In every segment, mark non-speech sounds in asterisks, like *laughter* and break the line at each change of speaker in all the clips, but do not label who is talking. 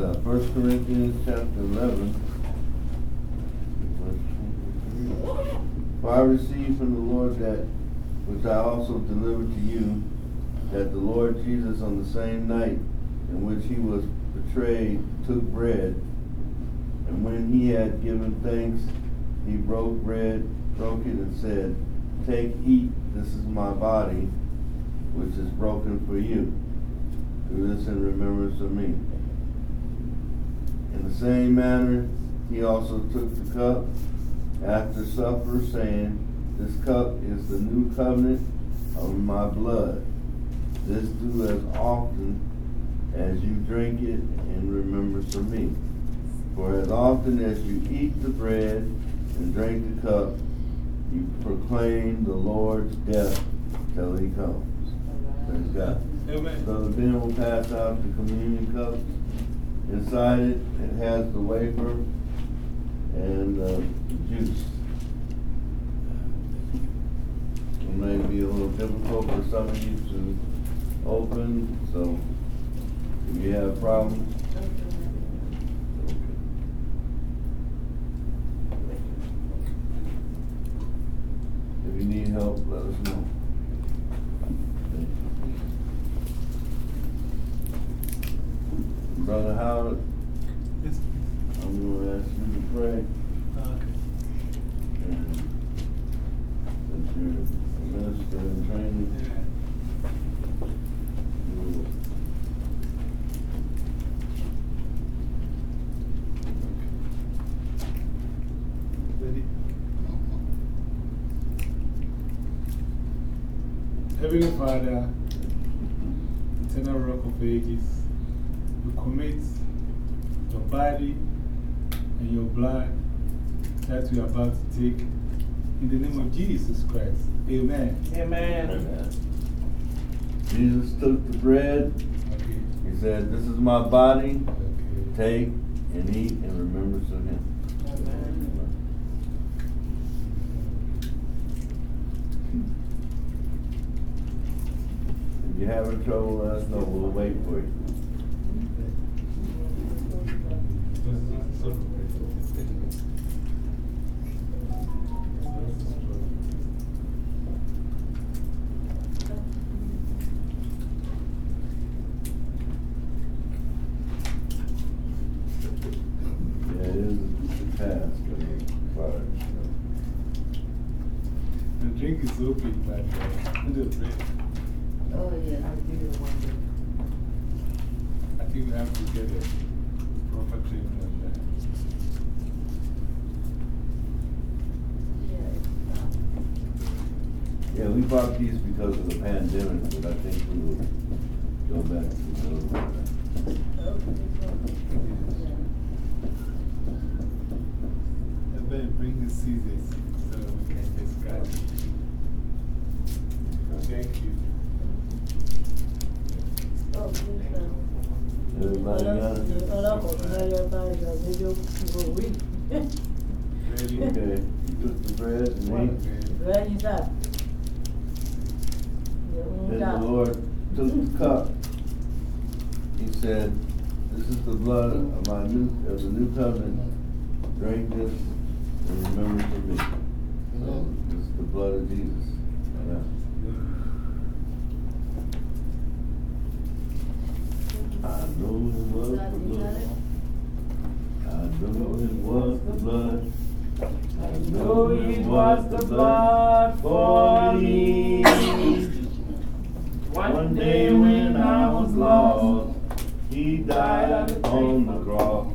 uh, 1 Corinthians chapter 11. For I received from the Lord that which I also delivered to you, that the Lord Jesus on the same night in which he was betrayed took bread, and when he had given thanks, he broke bread, broke it, and said, Take, eat, this is my body, which is broken for you. Do this in remembrance of me. In the same manner, he also took the cup after supper, saying, This cup is the new covenant of my blood. This do as often as you drink it in remembrance of me. For as often as you eat the bread and drink the cup, you proclaim the Lord's death till he comes. Praise God.
Amen.
Brother Ben will pass out the communion cup. Inside it, it has the wafer and uh, the juice. It may be a little difficult for some of you to open, so if you have problems. If you need help, let us know. Brother Howard,
Yes.
I'm gonna ask you to pray,
Okay.
and since you're a minister in training,
Yeah.
you
Ready? Heavenly Father, eternal rock of ages, we commit your body and your blood that we are about to take in the name of Jesus Christ. Amen.
Amen. Jesus took the bread,
Okay.
he said, This is my body,
Okay.
take and eat in remembrance of him. If you're having trouble, let us know, we'll wait for you. Yeah, it is a task, I mean, but,
The drink is okay, but the bread,
Oh, yeah, I did it one day.
I think we have to get a proper treatment on that.
Yeah, it's,
yeah, we bought these because of the pandemic, but I think we will go back to those.
okay, yeah.
I better bring the scissors so we can just cut it. Thank you.
Oh, please,
Okay, you took the bread and ate.
Ready, sir?
Then the Lord took the cup. He said, This is the blood of my new, of the new covenant. Drink this in remembrance of me. So, this is the blood of Jesus. Yeah. I know it was the blood. I know it was the blood. I
know it was the blood for me.
One day when I was lost, He died on the cross.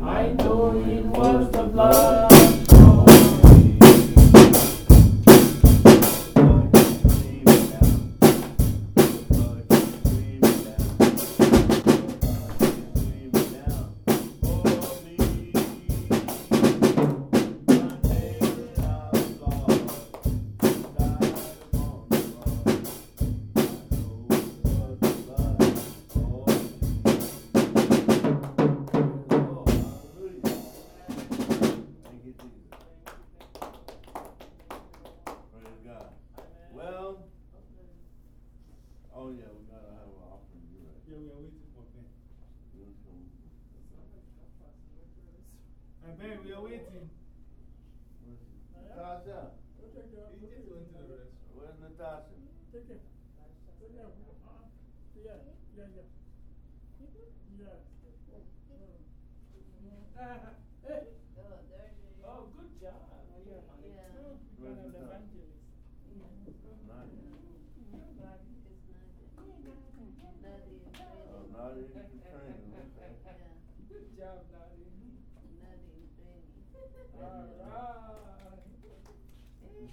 I know it was the blood.
Waiting.
Natasha,
He just went to the restaurant.
where's Natasha?
Take it. Take it. Yeah, yeah, yeah. Yes. Uh-huh. Hey.
Oh, there she is.
Good job.
Yeah.
Where's
an
Natasha?
evangelist.
Oh, Nadia.
It's Nadia. Nadia and
Oh,
Freddy.
Nadia is the trainer, okay.
Good job, Nadia.
Nadia and Freddy.
All right.
Hey,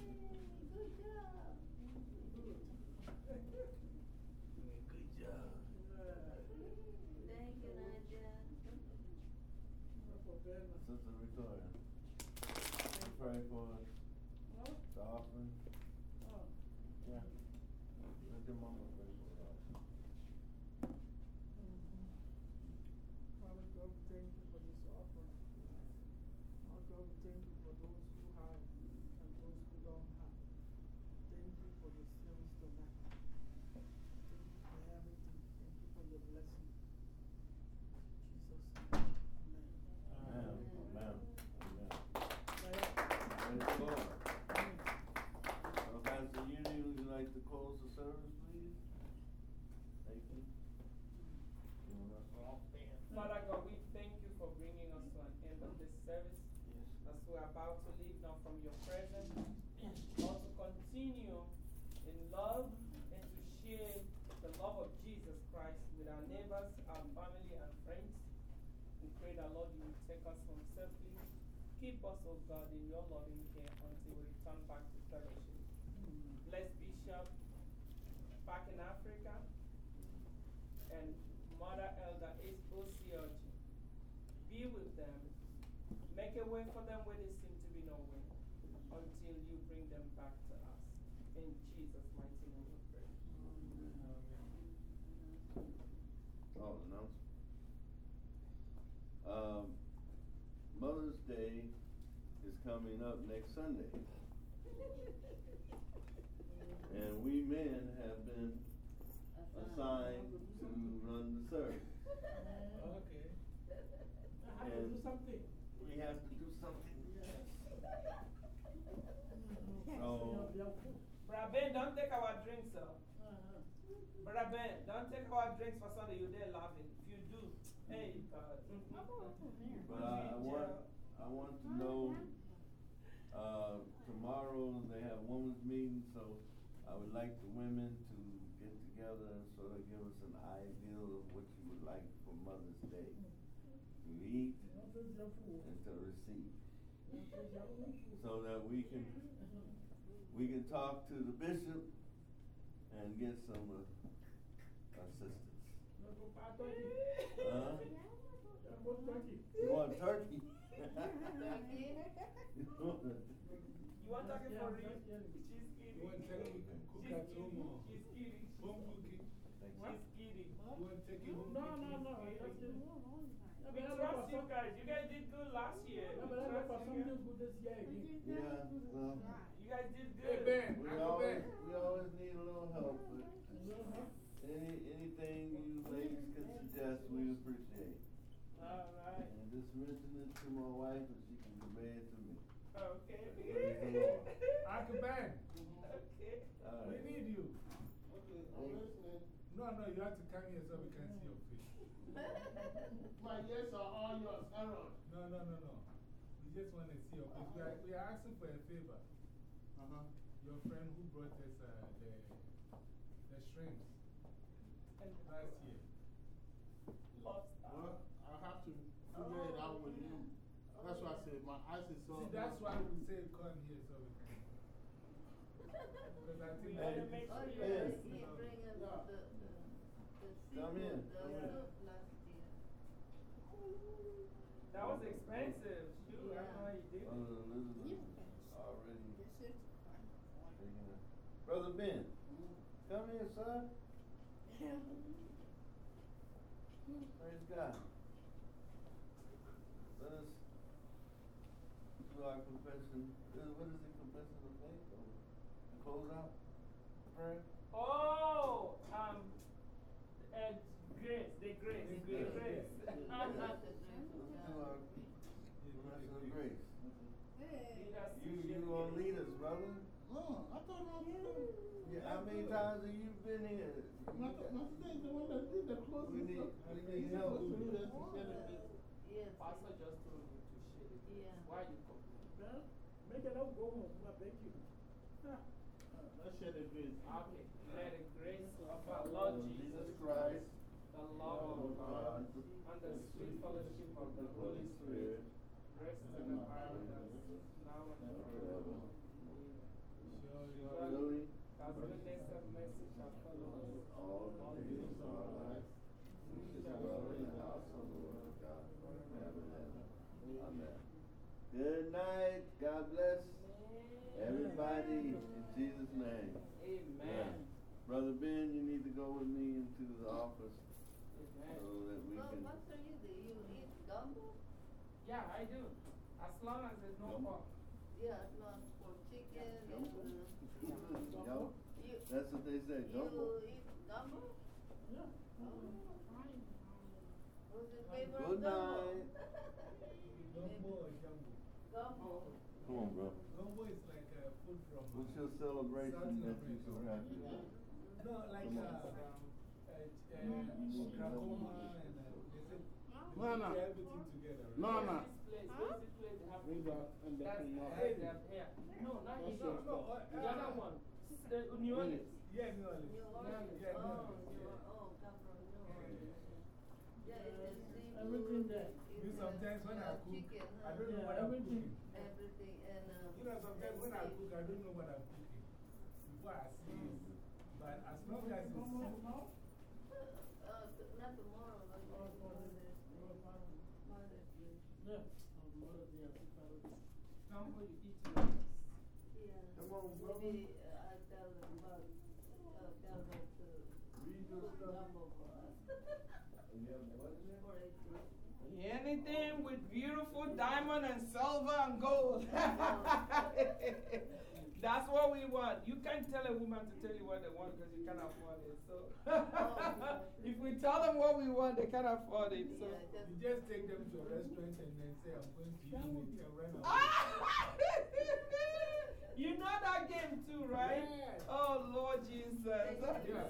good job.
Good job.
Thank you, Nadia.
Sister Victoria. Pray for the offering. Yeah. Let your mama pray for the offering.
Father God, we thank you for this offering. Father God, we thank you for those who have and those who don't have. Thank you for the service tonight. Thank you for everything. Thank you for your blessing. In Jesus' name. Amen.
Amen. Amen. Amen.
Amen.
Praise the Lord. Uh, Pastor Uni, would you like to close the service, please? Thank you. You wanna-
Father God, we thank you for bringing us to an end of this service.
Yes.
As we're about to leave now from your presence, Lord, to continue in love and to share the love of Jesus Christ with our neighbors, our family, and friends. We pray that, Lord, you will take us home safely. Keep us, oh God, in your loving care until we return back to fellowship. Bless Bishop back in Africa and Mother Elder Ace Osioji. Be with them. Make a way for them where there seem to be no way until you bring them back to us. In Jesus' mighty name we pray.
Oh, announcement. Um, Mother's Day is coming up next Sunday. *laughs* And we men have been assigned to run the service.
Okay.
I have to do something.
We have to do something.
Yeah,
So.
Brother Ben, don't take our drinks, sir.
Uh-huh.
Brother Ben, don't take our drinks for Sunday. You're there laughing. If you do, hey, God.
but I, I want, I want to know, uh, tomorrow they have women's meeting, so I would like the women to get together and sort of give us an idea of what you would like for Mother's Day. To eat
Don't take your food.
and to receive.
Don't take your food.
So that we can, we can talk to the bishop and get some uh, assistance.
Don't go buy turkey.
Huh?
Don't go turkey.
You want turkey? *laughs*
You want talking
Yeah,
for real? She's kidding.
You want to take it, we can cook
She's
at home or.
She's kidding.
home cooking?
She's kidding.
You want to take it home
No,
cooking?
no, no. That's it. Yeah,
We
but I look
trust you guys. You guys did good last year.
Yeah, but I look for
trust you
something
guys.
good this year again.
Yeah, well,
You guys did
Hey,
good.
Ben,
we always, we always need a little help, but
Uh-huh.
any, anything you ladies can suggest, we appreciate.
All right.
And just mention it to my wife and she can convey it to me.
Okay.
Praise the Lord.
Uncle Ben,
Okay.
All
we need you.
Thank-
No, no, you have to come here so we can see your face. *laughs*
My ears are all yours, Aaron.
No, no, no, no. We just want to see your face. We are, we are asking for a favor.
Uh-huh.
Your friend who brought us uh, the, the shrimps
And
last year.
lobster.
Well, I have to figure it out with you. That's why I said my eyes is so.
See, that's why we say come here so we can. Because I think
Hey.
that
Oh,
is-
yeah,
Yes.
he bring us the, the, the
Come in,
the
come in.
soup last year.
That was expensive. Shoot, I don't know how you did
Uh,
it.
Elizabeth already taking it. Brother Ben, come here, son. *laughs* Praise God. Let us do our confession. Uh, What is it, confession of faith? Or the close out prayer?
Oh, um, uh, grace, the grace, the
Grace,
grace.
That's *laughs* the drink of
Let's do our
God.
confession Brother Grace.
Hey.
Lead us to
You, you
the
gonna
grace.
lead us, brother?
No, I thought my
Yeah, how many times have you been here?
My, my sister the one that did the closing.
We need- we need help.
supposed to do that to share the grace.
Yes.
Pastor just told you to share the grace.
Yeah.
Why you come?
Well, make it up, go home. I beg you. Ah.
Uh, Let's share the grace.
Okay. Let the grace of our Lord Jesus Christ, the love of God, and the sweet fellowship of the Holy Spirit rest and abide with us now and forever. Surely,
Surely,
God's goodness and mercy shall follow us
all the days of our lives, we shall dwell in the house of the Lord God forever and ever. Amen. Good night. God bless everybody in Jesus' name.
Amen.
Brother Ben, you need to go with me into the office so that we
Well,
can.
what do you do? You eat gumbo?
Yeah, I do. As long as there's no
Gumbo?
pork.
Yeah, it's not for chicken and,
Gumbo?
uh, *laughs*
Yo,
you,
that's what they say, gumbo.
you eat gumbo?
Yeah.
What's your favorite
Good
gumbo?
night. *laughs*
Gumbo or jumbo?
Gumbo.
Come on, bro.
Gumbo is like uh, food from.
What's your celebration that you so happy about?
No, like
Come
uh,
on.
uh, uh, Oklahoma and uh, they say.
No, no.
they put everything together. right?
No, no.
This place, this place, they have
Bring back and then
That's
bring
that's
back.
their hair. No, not
What's
here.
your
No,
stuff?
uh,
The other one, the New Orleans.
Yeah, New Orleans.
New Orleans.
Yeah, New
Oh,
Orleans.
New
yeah.
Orleans. Oh, come from New Orleans. Yeah, it's a seafood.
Everything there.
it's
Me
a-
sometimes when I
uh,
cook,
chicken,
I don't know
Yeah,
what I'm
everything.
cooking.
Everything and.
You know, sometimes when I cook, I don't know what I'm cooking. Before I see it. But as long as it's.
Uh, t- not tomorrow, but Mother's Day. Mother's Day.
Yeah. On Mother's Day, I think I will.
Come where you eat your.
Yeah.
Come on, brother.
Maybe uh, I tell them about, uh, tell them to
Read your
cook
stuff. *laughs*
gumbo for us.
You have what in there?
For eighteen.
Anything with beautiful diamond and silver and gold. *laughs* *laughs* That's what we want. You can't tell a woman to tell you what they want because you can't afford it. So, *laughs* if we tell them what we want, they can't afford it. So.
You just take them to a restaurant and then say, I'm going to eat it and run away.
you know that game too, right?
Yes.
Oh, Lord Jesus.
Take it to
Yeah.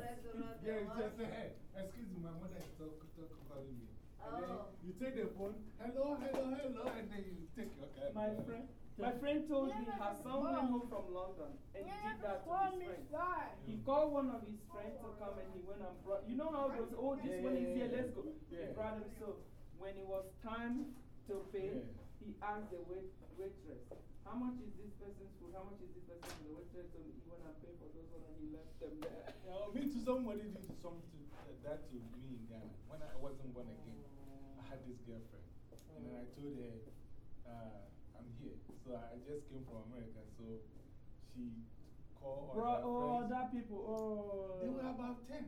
Yeah,
and
you
what?
just say, hey, excuse me, my mother is talking talk, calling me. And then
Oh.
you take the phone, hello, hello, hello, and then you take your card.
My friend, my friend told me her son went home from London and he did that to his friend. He called one of his friends to come and he went and brought, you know how it was, oh, this
Yeah,
one is here, let's go. He brought him, so when it was time to pay,
Yeah.
He asked the wait, waitress, how much is this person's food? How much is this person's food? The waitress told me he went and paid for those one and he left them there.
Yeah, me too, somebody did something to, uh, that to me in Ghana. When I wasn't born again, I had this girlfriend. And then I told her, uh, I'm here. So I just came from America. So she called all
Bro,
her
oh,
friends.
that people, oh.
They were about 10.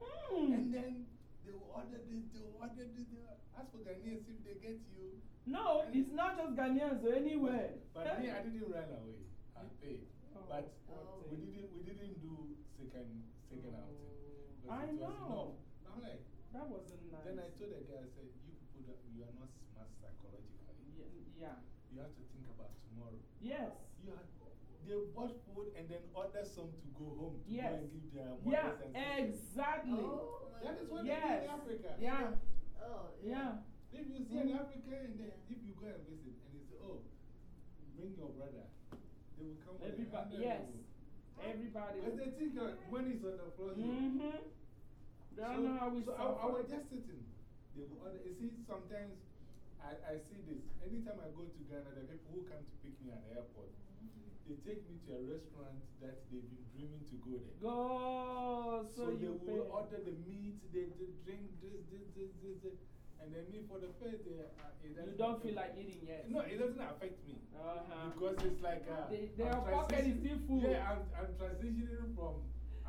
Hmm.
And then they will order this, they will order this. They will, ask for Ghanaians if they get you.
No, it's not just Ghanaians or anywhere.
But me, I didn't run away. I paid.
Oh,
But
Oh.
we didn't, we didn't do second, second oh. outing.
I know.
enough. I'm like,
That wasn't nice.
then I told the guy, I said, you people, don't, you are not smart psychologically.
Yeah. yeah.
You have to think about tomorrow.
Yes.
You are, they bought food and then order some to go home to
Yes.
go and give their
Yeah,
and sisters.
exactly.
Oh,
That is what
goodness.
they do
Yes.
in Africa.
Yeah.
Oh,
Yeah.
If you see an. African and then if you go and visit and you say, oh, bring your brother, they will come with a
Everybody,
hundred
yes. Everybody.
Because they think uh, money is on the floor.
Mm hmm. They don't know how we
so I,
suffer.
I was just sitting. They will order. You see, sometimes I, I see this. Anytime I go to Ghana, the people who come to pick me at the airport, they take me to a restaurant that they've been dreaming to go there.
Go, so, so
they
you
will
pay.
order the meat, they, they drink this, this, this, this, this. And then me, for the first day, uh,
You don't feel like eating yet.
No, it doesn't affect me.
Uh -huh.
Because it's like. Uh,
They- their pocket is still full.
Yeah, I'm, I'm transitioning from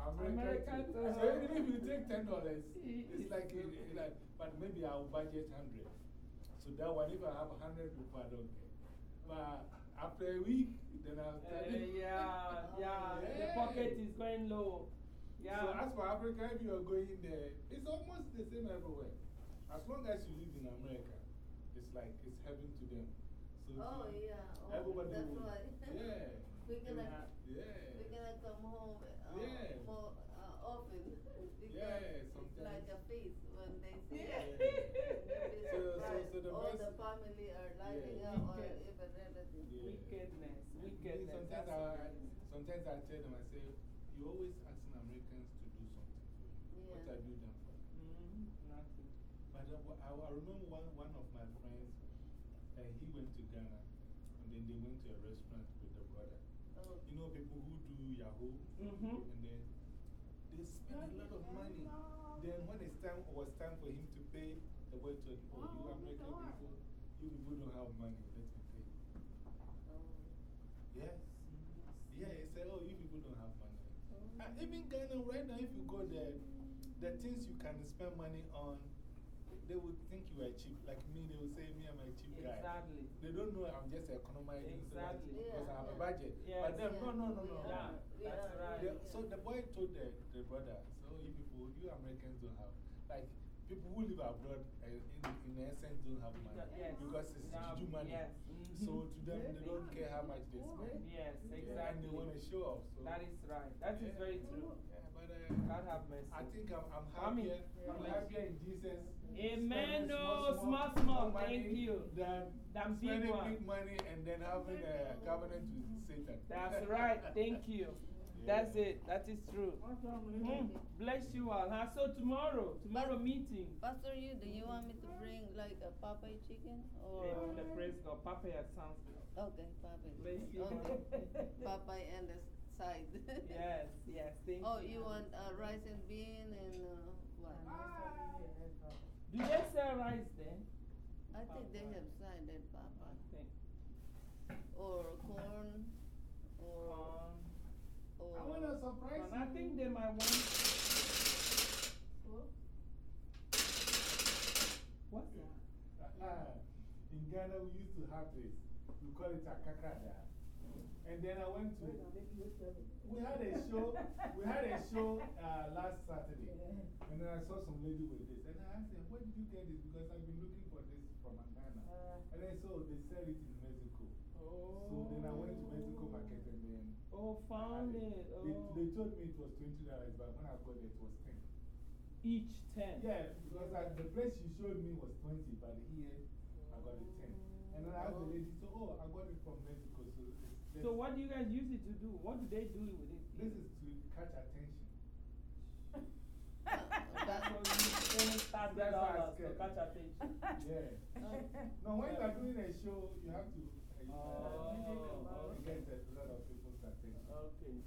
America,
America
to. so even if you take $10,
It's *laughs*
it's like,
good.
it- like. But maybe I'll budget 100 So that one, if I have 100 people, I don't care. But after a week, then I'll tell
Uh,
you.
yeah, yeah, *laughs* The pocket is going low. Yeah.
So as for Africa, if you are going there, it's almost the same everywhere. As long as you live in America, it's like it's heaven to them. So So
Oh,
to-
yeah. Oh,
Everybody
That's
will-
why. *laughs*
Yeah.
We're gonna,
Yeah.
we're gonna come home uh,
Yeah.
more uh, often. *laughs* because
Yeah,
It's
sometimes.
like a feast when they see
Yeah.
us. *laughs*
So- so- so the
All the family are lining
Yeah.
up or
Weekend.
even relatives.
Yeah.
Wickedness, wickedness.
Sometimes
that's
I,
what it is.
sometimes I tell them, I say, you always asking Americans to do something for you. What
Yeah.
have you done for you?
Mm, nothing.
But I, I remember one, one of my friends, uh, he went to Ghana and then they went to a restaurant with the brother.
Oh.
You know, people who do Yahoo,
Mhm.
and then they spend a lot of money. Then, when it's time, it was time for him to pay, the word to oh, you oh, American people, you people don't have money, let me pay.
Oh.
Yes. Yeah, he said, oh, you people don't have money. Oh. And even Ghana, right now, if you go there, the things you can spend money on, they would think you are cheap. Like me, they would say, me, I'm a cheap guy.
Exactly.
They don't know I'm just economizing so much
Exactly.
because I have a
Yeah,
budget.
yeah.
But them,
Yes,
no, no, no,
we
no.
are-
Yeah,
we
that's
are
right.
They-
really-
so the boy told the, the brother, so you people, you Americans don't have, like, people who live abroad uh, in, in essence don't have money.
Yes.
Because it's
Now,
juju money.
Yes.
So to them, they don't care how much they spend.
Yes,
Yeah, And they want to show off. So.
That is right. That is
Yeah.
very true.
Yeah, but uh,
God have mercy.
I think I'm, I'm
Mommy.
happier. I'm
Yeah.
happier in Jesus.
Amen.
spending
No, small, small.
money
Thank you.
Than,
Than big
spending
one.
big money and then having a covenant with Satan.
That's right. Thank you. *laughs* That's it. That is true. Mm. Bless you all. Huh? So, tomorrow, tomorrow meeting.
Pastor, you, do you want me to bring like a papaya chicken or?
Yeah, the praise God. Papaya sounds good.
Okay, Popeye.
Bless you.
Okay. *laughs* Popeye and the side. *laughs*
Yes, yes. Thank
Oh,
you.
you want uh, rice and bean and uh, what?
Do they sell rice then?
I think they have side at
I think.
Or corn or. Or
I want to surprise
and I think they might want. What's that?
Uh, in Ghana, we used to have this. We call it a kakada. And then I went to. We had a show. We had a show uh, last Saturday. And then I saw some lady with this. And I asked her, where did you get this? Because I've been looking for this from Ghana. and then so they sell it in Mexico.
Oh.
So then I went to Mexico market and then.
Oh, found
had
it.
They,
Oh.
they told me it was $20, but when I got there, it was 10
Each 10.
Yeah, because I, the place you showed me was 20, but here I got it 10. And then I asked the lady, so, oh, I got it from Mexico. So,
So, what do you guys use it to do? What do they do with it?
this is to catch attention. *laughs*
That's what you spend $30
That's
to catch attention. *laughs*
Yeah. *laughs* no, when you're doing a show, you have to uh,
Oh,
you get a lot of people's attention.
Okay.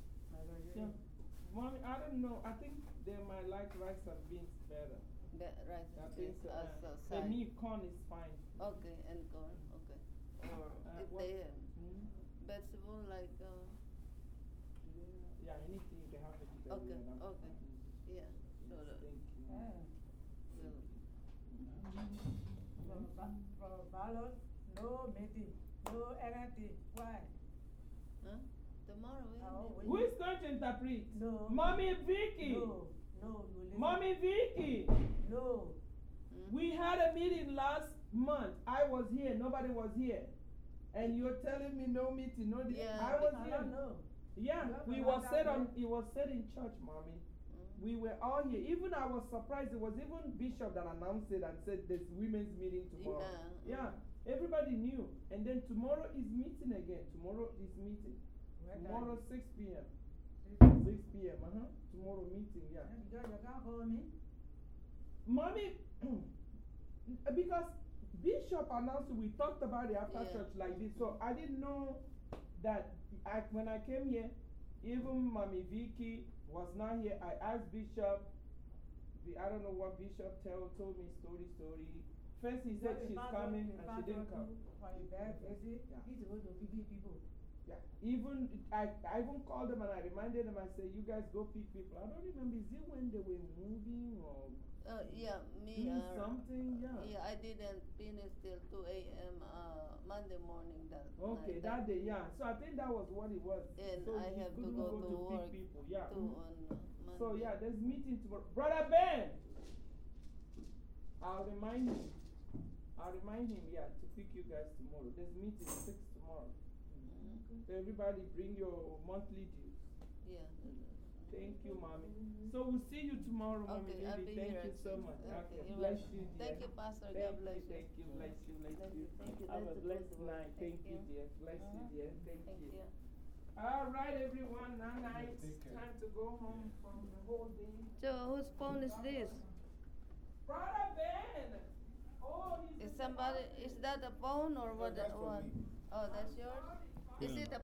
Yeah. Mommy, I don't know. I think they might like rice and beans better.
the rice
I
and
think
beans
so.
as
uh,
a
For corn is fine.
Okay, and corn, okay. Or
Uh,
if they have
Hmm?
vegetable like, uh,
Yeah, anything they have to do.
Okay, okay. yeah, so the,
Thank you.
well,
From, ba- from ballot, no meeting, no anything. Why?
Huh? Tomorrow,
Oh.
Who is going to interpret?
No.
Mommy Vicky.
No, no, you.
Mommy Vicky.
No.
Hmm?
We had a meeting last month. I was here. Nobody was here. And you're telling me no meeting, no. di-
Yeah,
I was
I
here.
don't know.
Yeah,
Yeah,
we
but
was said on.
it.
It was said in church, mommy.
Mm.
We were all here. Even I was surprised. It was even Bishop that announced it and said there's women's meeting tomorrow.
Yeah.
Yeah, everybody knew. And then tomorrow is meeting again. Tomorrow is meeting. Tomorrow 6 p.m.
Six.
p.m. Uh huh. Tomorrow meeting, yeah.
You can't call me.
Mommy, *clears throat* because Bishop announced we talked about the after
Yeah.
church like this, so I didn't know that I, when I came here, even Mommy Vicky was not here. I asked Bishop, I don't know what Bishop tell, told me story, story. First he said she's coming and she didn't come.
do For a bad visit,
Yeah.
he's supposed to people.
Yeah. Even, I, I even called them and I reminded them, I said, you guys go pick people. I don't remember, is it when they were moving or
Uh, yeah, me, uh,
something? Yeah.
yeah, I didn't finish till two AM, uh, Monday morning that
Okay,
night.
that day, yeah. So I think that was what it was.
And
so
I have to go
go
to
to
work
pick people, yeah.
Two
mhm.
on Monday.
So yeah, there's meeting tomorrow. Brother Ben! I'll remind you. I'll remind remind him, yeah, to pick you guys tomorrow. There's meeting six tomorrow. So everybody bring your monthly dues.
Yeah.
Thank you, mommy. So we'll see you tomorrow, mommy.
Okay, I'll
Lily.
be
Thank
here
you so much.
Okay,
Okay, bless
welcome.
you, dear.
Thank you, Pastor. God bless
you,
you.
Thank you, bless you, bless
Bless
you.
you. Thank you.
Have
Bless
a
the
blessed night. Thank
Thank
you,
you.
dear. Bless you,
Uh-huh.
dear. Thank
Thank
you.
you.
All right, everyone. Now night.
take care.
Time to go home from the whole day.
Joe, whose phone is this?
Brother Ben. Oh, he's
Is somebody, is that a phone or what?
that's
the-
for
what?
me.
Oh, that's yours? Is it mm. a